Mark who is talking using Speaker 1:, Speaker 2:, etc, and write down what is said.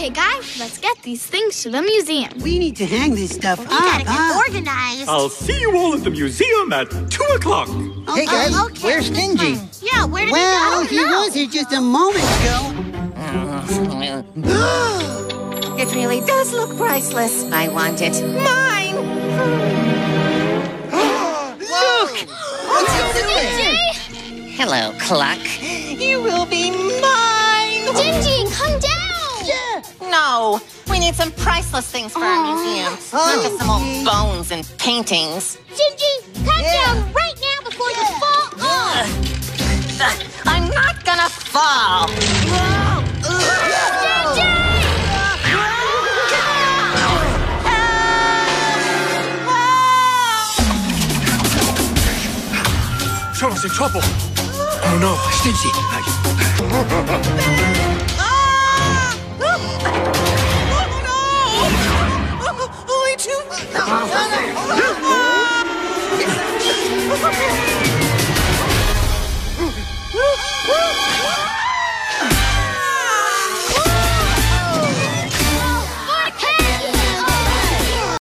Speaker 1: Okay, guys, let's get these things to the museum.
Speaker 2: We need to hang this stuff
Speaker 3: We
Speaker 2: up,
Speaker 3: gotta get
Speaker 2: huh?
Speaker 3: organized.
Speaker 4: I'll see you all at the museum at 2 o'clock.
Speaker 5: Hey oh, guys,
Speaker 3: Oh, okay,
Speaker 5: where's
Speaker 3: that's
Speaker 5: Stingy?
Speaker 3: Yeah, where did
Speaker 2: Well,
Speaker 3: he
Speaker 2: he
Speaker 3: go?
Speaker 2: was here just a moment ago.
Speaker 6: It really does look priceless. I want it. Mine!
Speaker 5: Look! What's he oh, doing?
Speaker 6: Hello, Cluck. You will be No! We need some priceless things for our oh. museum. Not just some old oh. bones and paintings.
Speaker 1: Stingy, come down right now before you fall off!
Speaker 6: I'm not gonna fall!
Speaker 4: Charles in trouble. Oh no, Stingy.
Speaker 5: 救命啊